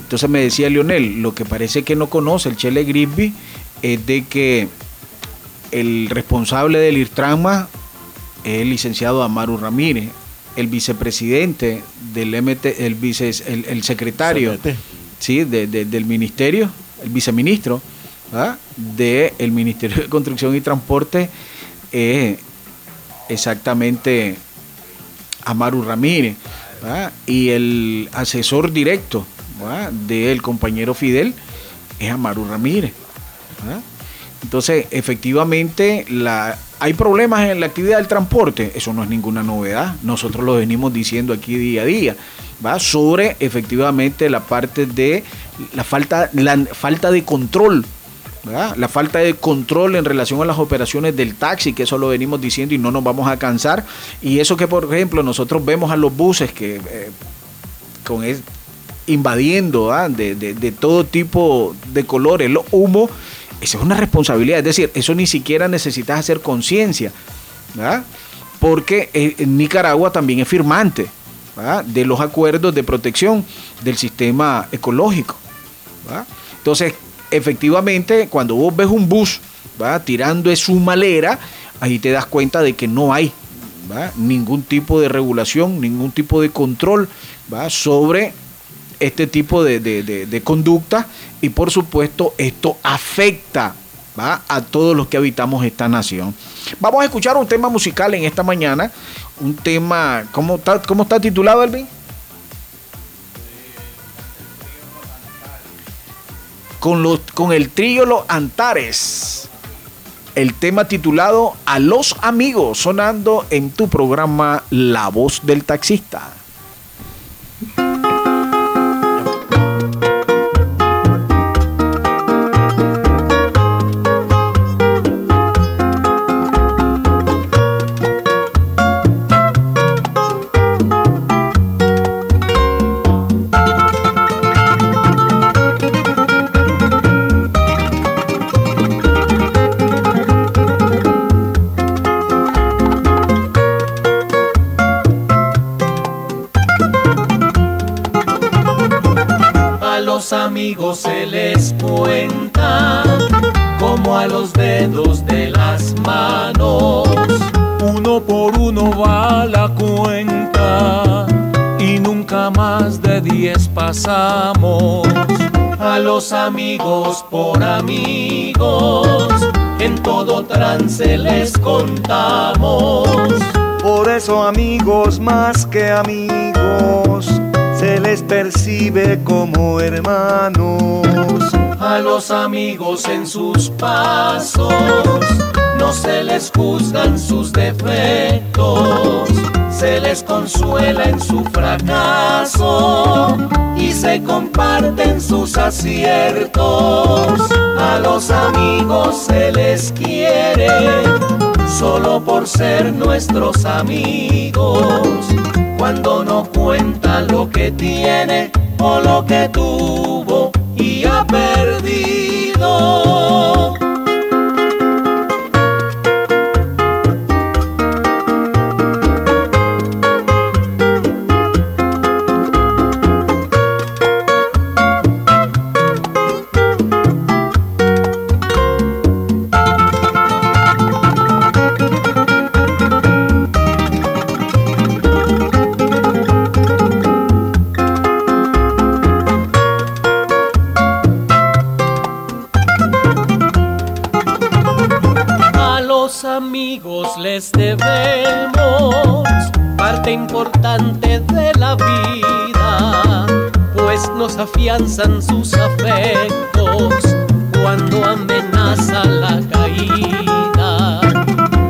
Entonces me decía Leonel, lo que parece que no conoce el Chele Grippi es de que el responsable del IRTRAMA es el licenciado Amaru Ramírez, el vicepresidente del MT, el, vice, el, secretario. Sí, de- de- del ministerio, el viceministro del Ministerio de Construcción y Transporte es exactamente Amaru Ramírez y el asesor directo del compañero Fidel es Amaru Ramírez. Entonces, efectivamente, hay problemas en la actividad del transporte, eso no es ninguna novedad, nosotros lo venimos diciendo aquí día a día, sobre efectivamente la parte de la falta, la falta de control, la falta de control en relación a las operaciones del taxi, que eso lo venimos diciendo y no nos vamos a cansar, y eso que por ejemplo nosotros vemos a los buses que eh, con invadiendo de, de- todo tipo de colores, los humos, esa es una responsabilidad, es decir, eso ni siquiera necesitas hacer conciencia, porque eh, Nicaragua también es firmante de los acuerdos de protección del sistema ecológico. Entonces, efectivamente, cuando vos ves un bus tirando de su malera, ahí te das cuenta de que no hay ningún tipo de regulación, ningún tipo de control sobre este tipo de, de- de- y por supuesto esto afecta a todos los que habitamos esta nación. Vamos a escuchar un tema musical en esta mañana, un tema, ¿cómo está, cómo está titulado, Elvin? Con, los, con el trío Los Antares. El tema titulado A los amigos, sonando en tu programa La voz del taxista. Uno por uno va la cuenta y nunca más de diez pasamos. A los amigos por amigos en todo trance les contamos. Por eso amigos más que amigos, se les percibe como hermanos. A los amigos en sus pasos no se les juzgan sus defectos, se les consuela en su fracaso y se comparten sus aciertos. A los amigos se les quiere solo por ser nuestros amigos. Cuando no cuenta lo que tiene o lo que tuvo y ha perdido. Afianzan sus afectos cuando amenaza la caída.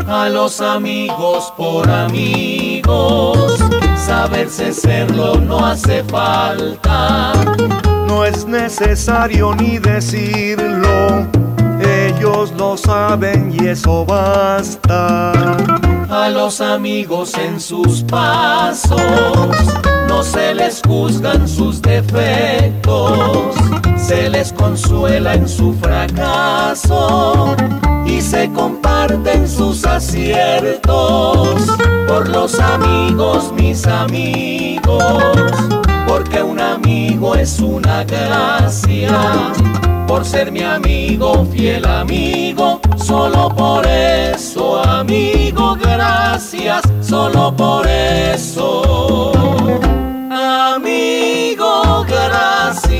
a los amigos por amigos. Saberse serlo no hace falta. No es necesario ni decirlo, ellos lo saben y eso basta. A los amigos en sus pasos. No se les juzgan sus defectos, se les consuela en su fracaso y se comparten sus aciertos. Por los amigos, mis amigos, porque un amigo es una gracia. Por ser mi amigo, fiel amigo, solo por eso, amigo, gracias, solo por eso. Amigo, gracias.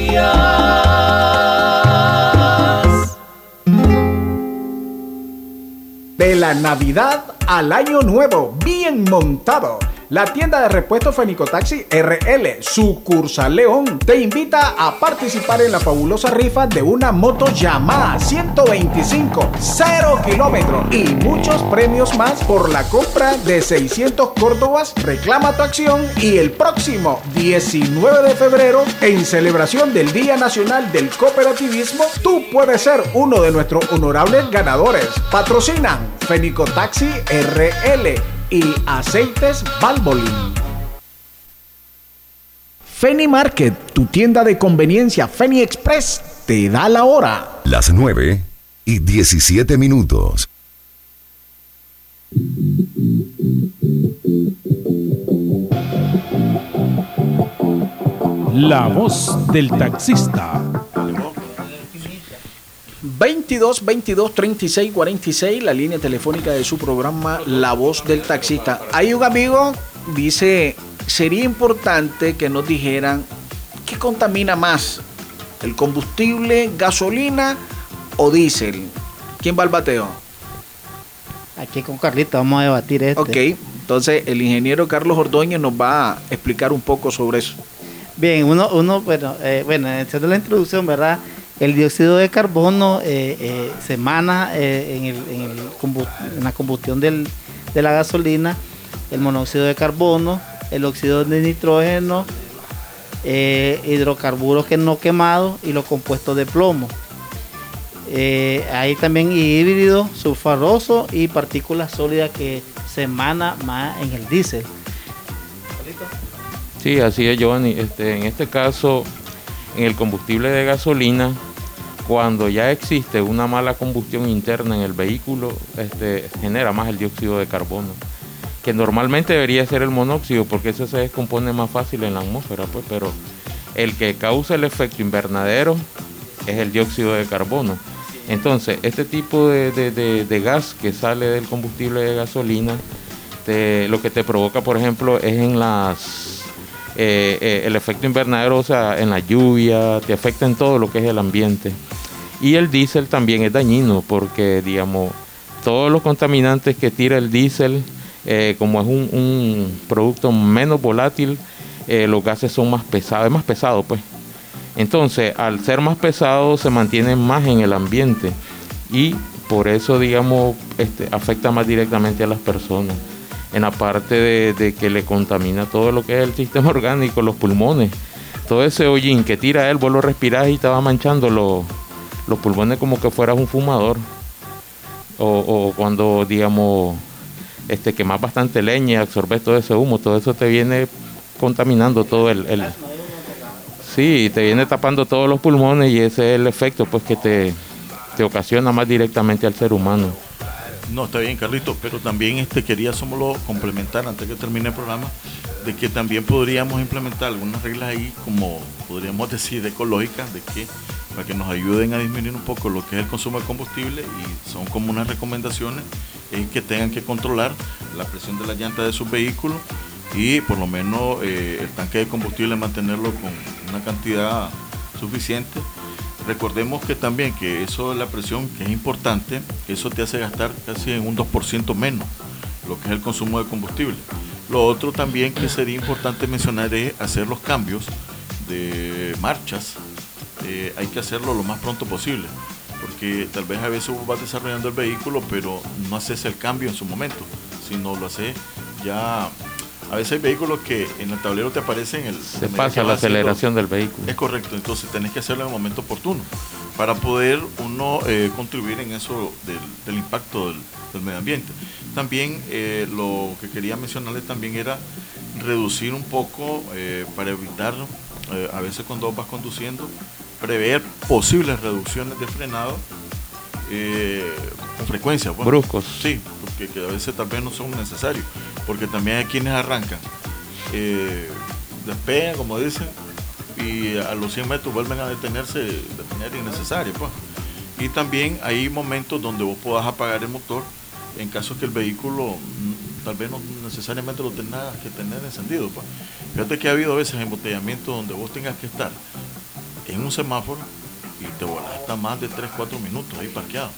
De la Navidad al Año Nuevo, bien montado. La tienda de repuestos Fenicotaxi RL, sucursal León, te invita a participar en la fabulosa rifa de una moto Yamaha 125, 0 kilómetros y muchos premios más por la compra de 600 Córdobas. Reclama tu acción y el próximo 19 de febrero, en celebración del Día Nacional del Cooperativismo, tú puedes ser uno de nuestros honorables ganadores. Patrocinan Fenicotaxi RL y Aceites Valvoline. Feni Market, tu tienda de conveniencia Feni Express, te da la hora. Las 9 y 17 minutos. La voz del taxista. 22 22 36 46, la línea telefónica de su programa La Voz del Taxista. Hay un amigo, dice, sería importante que nos dijeran qué contamina más, el combustible, gasolina o diésel. ¿Quién va al bateo? Aquí con Carlita vamos a debatir esto. Ok, entonces el ingeniero Carlos Ordóñez nos va a explicar un poco sobre eso. Bien, uno, uno bueno, eh, bueno, haciendo la introducción, ¿verdad? El dióxido de carbono eh, eh, se emana eh, en, la combustión de la gasolina, el monóxido de carbono, el óxido de nitrógeno, hidrocarburos que no quemados y los compuestos de plomo. Hay también híbrido, sulfaroso y partículas sólidas que se emana más en el diésel. Sí, así es, Giovanni. Este, en este caso, en el combustible de gasolina, cuando ya existe una mala combustión interna en el vehículo, este, genera más el dióxido de carbono, que normalmente debería ser el monóxido, porque eso se descompone más fácil en la atmósfera, pues, pero el que causa el efecto invernadero es el dióxido de carbono. Entonces, este tipo de, gas que sale del combustible de gasolina, lo que te provoca, por ejemplo, es en las eh, eh, el efecto invernadero, o sea, en la lluvia, te afecta en todo lo que es el ambiente. Y el diésel también es dañino porque, digamos, todos los contaminantes que tira el diésel, eh, como es un, producto menos volátil, los gases son más pesados, es más pesado, pues. Entonces, al ser más pesado, se mantiene más en el ambiente y por eso, digamos, este, afecta más directamente a las personas. En la parte de, que le contamina todo lo que es el sistema orgánico, los pulmones. Todo ese hollín que tira él, vos lo respirás y va manchando los, los pulmones como que fueras un fumador. O, o cuando, digamos, este, quemas bastante leña absorbes todo ese humo, todo eso te viene contaminando todo el, el- Sí, te viene tapando todos los pulmones y ese es el efecto pues que te, te ocasiona más directamente al ser humano. No, está bien, Carlito, pero también este quería solo complementar antes que termine el programa de que también podríamos implementar algunas reglas ahí, como podríamos decir, ecológicas, de que para que nos ayuden a disminuir un poco lo que es el consumo de combustible y son como unas recomendaciones en que tengan que controlar la presión de la llanta de sus vehículos y por lo menos eh, el tanque de combustible mantenerlo con una cantidad suficiente Recordemos que también que eso de la presión, que es importante, eso te hace gastar casi en un 2% menos lo que es el consumo de combustible. Lo otro también que sería importante mencionar es hacer los cambios de marchas. Eh, hay que hacerlo lo más pronto posible. porque tal vez a veces vos vas desarrollando el vehículo, pero no haces el cambio en su momento, sino lo haces ya. A veces hay vehículos que en el tablero te aparecen el. Se pasa la haciendo- aceleración del vehículo. Es correcto, entonces tenés que hacerlo en el momento oportuno para poder uno eh, contribuir en eso del, del impacto del, del medio ambiente. También eh, lo que quería mencionarles también era reducir un poco eh, para evitar, a veces cuando vas conduciendo, prever posibles reducciones de frenado con frecuencia. pues. Bruscos. Sí, que a veces tal vez no son necesarios, porque también hay quienes arrancan, eh, despegan, como dicen, y a los 100 metros vuelven a detenerse de manera innecesaria. Pues. Y también hay momentos donde vos podás apagar el motor en caso que el vehículo mm, tal vez no necesariamente lo tengas que tener encendido. Pues. Fíjate que ha habido veces embotellamientos donde vos tengas que estar en un semáforo y te volás hasta más de 3, 4 minutos ahí parqueado.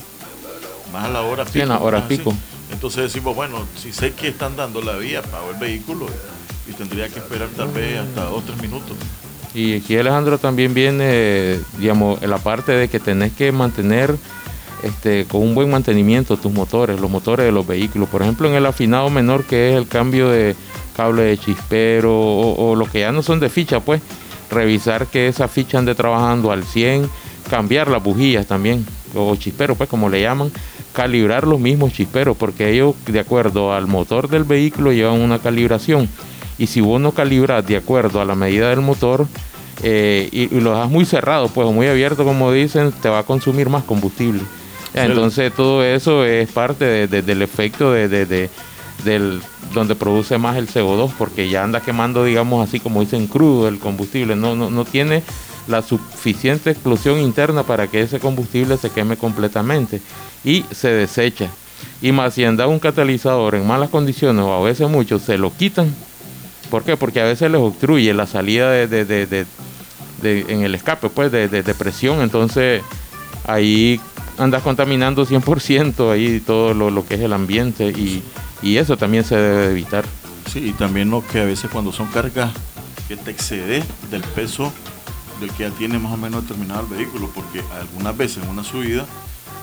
Más a la hora Sí, en la pico, hora así. Entonces decimos, bueno, si sé que están dando la vía, pago el vehículo y tendría que esperar tal vez hasta 2, 3 minutos. Y aquí Alejandro también viene, digamos, en la parte de que tenés que mantener este, con un buen mantenimiento tus motores, los motores de los vehículos. Por ejemplo, en el afinado menor, que es el cambio de cable de chispero o, o lo que ya no son de ficha, pues revisar que esa ficha ande trabajando al 100, cambiar las bujías también, o chisperos, pues como le llaman, calibrar los mismos chisperos, porque ellos, de acuerdo al motor del vehículo, llevan una calibración. Y si vos no calibras de acuerdo a la medida del motor, eh, y, y lo dejas muy cerrado, pues o muy abierto, como dicen, te va a consumir más combustible. Entonces todo eso es parte de- de- del efecto de, de- de- del donde produce más el CO2, porque ya anda quemando, digamos así como dicen, crudo el combustible, no, no, no tiene la suficiente explosión interna para que ese combustible se queme completamente y se desecha. Y más si anda un catalizador en malas condiciones o a veces muchos se lo quitan. ¿Por qué? Porque a veces les obstruye la salida de, de- de- de- en el escape pues de, presión. Entonces ahí andas contaminando 100% ahí todo lo, lo que es el ambiente y, y eso también se debe de evitar. Sí, y también lo que a veces cuando son cargas que te excede del peso del que ya tiene más o menos determinado el vehículo, porque algunas veces en una subida,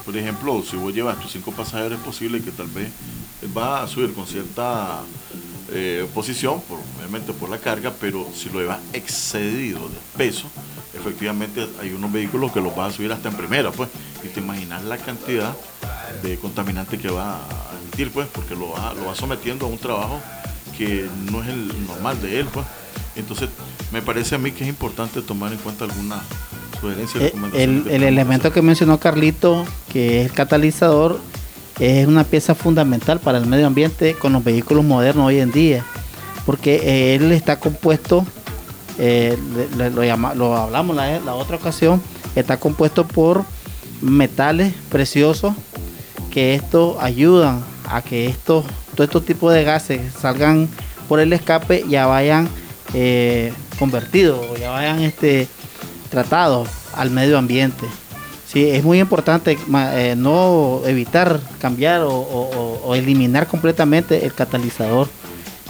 por ejemplo, si vos llevas tus cinco pasajeros, es posible que tal vez va a subir con cierta eh, posición, por- obviamente por la carga, pero si lo llevas excedido de peso, efectivamente hay unos vehículos que los vas a subir hasta en primera, pues, y te imaginas la cantidad de contaminante que va a emitir, pues, porque lo va, lo va sometiendo a un trabajo que no es el normal de él, pues. Entonces, me parece a mí que es importante tomar en cuenta algunas sugerencias y Eh. El, el elemento que mencionó Carlito, que es el catalizador, es una pieza fundamental para el medio ambiente con los vehículos modernos hoy en día, porque eh, él está compuesto, eh, lo, llama- lo hablamos la, la otra ocasión, está compuesto por metales preciosos que esto ayudan a que estos, todos estos tipos de gases salgan por el escape ya vayan eh, convertidos o ya vayan este, tratados al medio ambiente. Sí, es muy importante eh, no evitar cambiar o, o- o- o eliminar completamente el catalizador.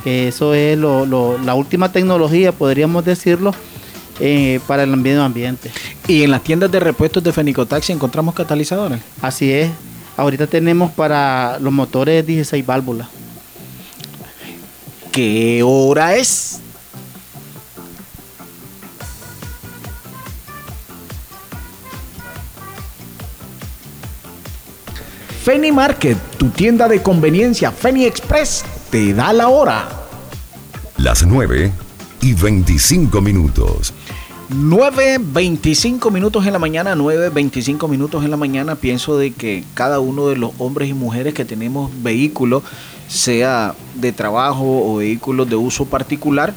Que eso es lo- lo- la última tecnología, podríamos decirlo, eh, para el medio ambiente. Y en las tiendas de repuestos de Fenicotaxi encontramos catalizadores. Así es. Ahorita tenemos para los motores 16 válvulas. ¿Qué hora es? Feni Market, tu tienda de conveniencia Feni Express, te da la hora. Las 9 y 25 minutos. 9.25 minutos en la mañana, 9.25 minutos en la mañana, pienso de que cada uno de los hombres y mujeres que tenemos vehículos, sea de trabajo o vehículos de uso particular,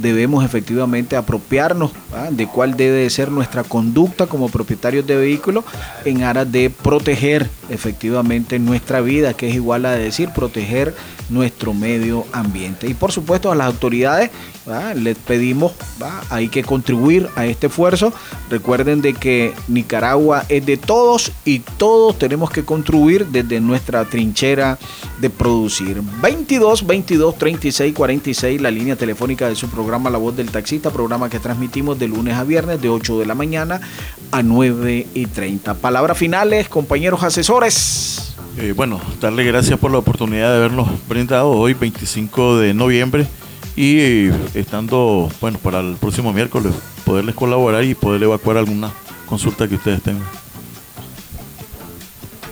debemos efectivamente apropiarnos ¿ah? de cuál debe de ser nuestra conducta como propietarios de vehículos en aras de proteger efectivamente nuestra vida, que es igual a decir proteger nuestro medio ambiente. Y por supuesto a las autoridades ¿verdad? les pedimos, ¿verdad? hay que contribuir a este esfuerzo. Recuerden de que Nicaragua es de todos y todos tenemos que contribuir desde nuestra trinchera de producir. 22 22 36 46 la línea telefónica de su programa programa La Voz del Taxista, programa que transmitimos de lunes a viernes de 8 de la mañana a 9 y 30. Palabras finales, compañeros asesores. Eh, bueno, darle gracias por la oportunidad de habernos brindado hoy, 25 de noviembre, y eh, estando, bueno, para el próximo miércoles, poderles colaborar y poder evacuar alguna consulta que ustedes tengan.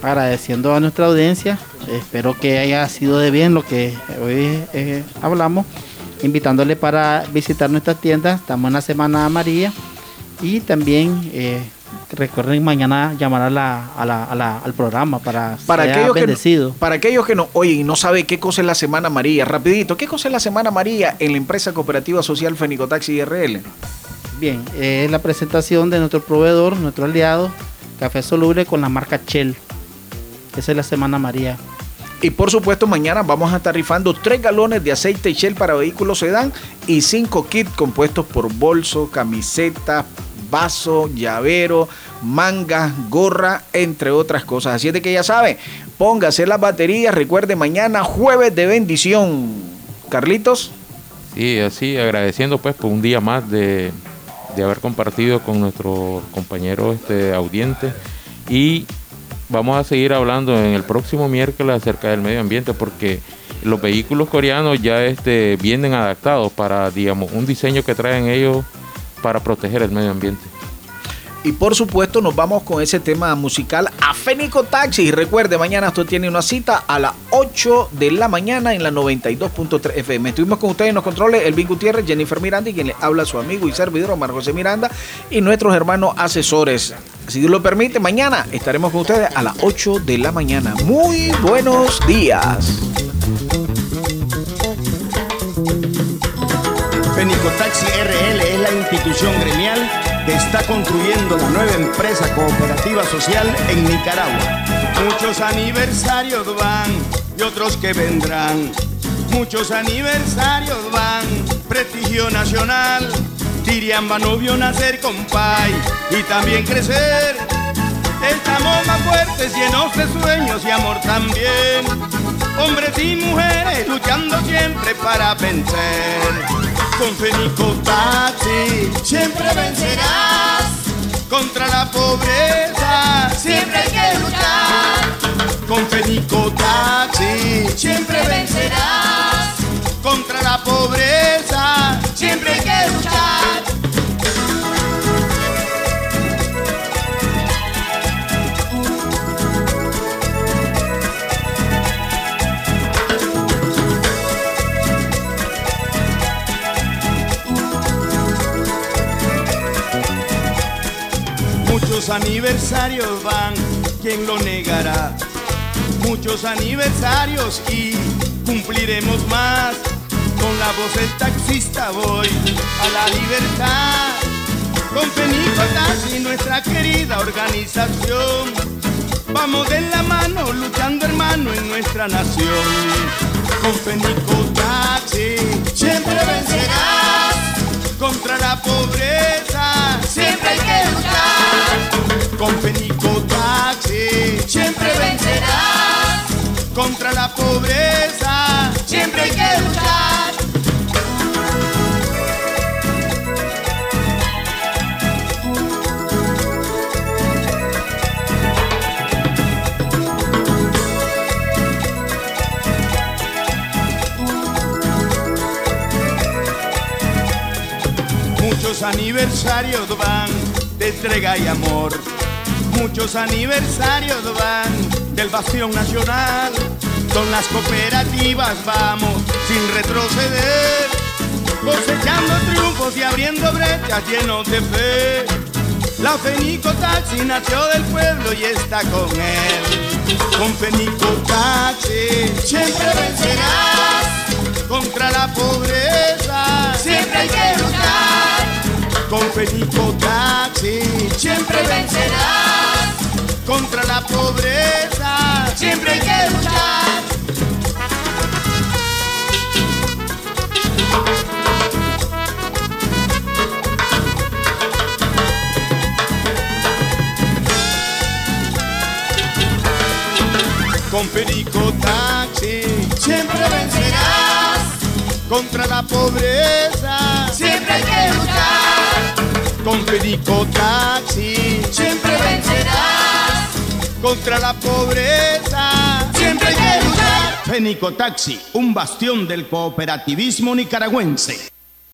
agradeciendo a nuestra audiencia. Espero que haya sido de bien lo que hoy eh, hablamos. Invitándole para visitar nuestras tiendas. Estamos en la Semana Amarilla. Y también eh, recuerden mañana llamar a la, a la- a la- al programa para, Para sea aquellos, que, no- para aquellos que no, oye, y no sabe qué cosa es la Semana María, rapidito, ¿qué cosa es la Semana María en la empresa cooperativa social Fenicotaxi RL? Bien, eh, es la presentación de nuestro proveedor, nuestro aliado, Café Soluble con la marca Shell. Esa es la Semana María. Y por supuesto, mañana vamos a estar rifando 3 galones de aceite Shell para vehículos sedán y 5 kits compuestos por bolso, camiseta, vaso, llavero, mangas, gorra, entre otras cosas. Así es de que ya sabe, póngase las baterías. Recuerde, mañana jueves de bendición. Carlitos. Sí, así agradeciendo pues por un día más de, de haber compartido con nuestros compañeros este, audientes y vamos a seguir hablando en el próximo miércoles acerca del medio ambiente porque los vehículos coreanos ya este, vienen adaptados para digamos un diseño que traen ellos para proteger el medio ambiente. Y por supuesto nos vamos con ese tema musical a Fénico Taxi. Y recuerde, mañana usted tiene una cita a las 8 de la mañana en la 92.3 FM. Estuvimos con ustedes en los controles, Elvin Gutiérrez, Jennifer Miranda y quien le habla su amigo y servidor Omar José Miranda y nuestros hermanos asesores. Si Dios lo permite, mañana estaremos con ustedes a las 8 de la mañana. Muy buenos días. Fenicotaxi RL es la institución gremial está construyendo la nueva empresa cooperativa social en Nicaragua. Muchos aniversarios van y otros que vendrán. Muchos aniversarios van, prestigio nacional. Tiriamba no vio nacer compay y también crecer. Estamos más fuertes, llenos de sueños y amor también. Hombres y mujeres luchando siempre para vencer. Con Fenico Taxi siempre vencerás. Contra la pobreza siempre hay que luchar. Con Fenico Taxi siempre vencerás. Contra la pobreza Aniversarios van, ¿quién lo negará? Muchos aniversarios y cumpliremos más. Con la voz del taxista voy a la libertad. Con Fenico Taxi, nuestra querida organización. Vamos de la mano, luchando hermano en nuestra nación. Con Fenico Taxi, siempre vencerás. Contra la pobreza, siempre hay que luchar. Con Fenico Taxi, siempre vencerás. Contra la pobreza, siempre hay que luchar. Muchos aniversarios van de entrega y amor. Muchos aniversarios van del bastión nacional. Con las cooperativas vamos sin retroceder. Cosechando triunfos y abriendo brechas llenos de fe. La Fenico Taxi nació del pueblo y está con él. Con Fenico Taxi siempre vencerás. Contra la pobreza siempre hay que luchar. Con Fenico Taxi siempre vencerás. Contra la pobreza siempre hay que luchar. Con Fenico Taxi siempre vencerás. Contra la pobreza. Siempre hay que luchar. Con Federico Taxi Siempre vencerás. contra la pobreza. Siempre hay que luchar. Fenico Taxi, un bastión del cooperativismo nicaragüense.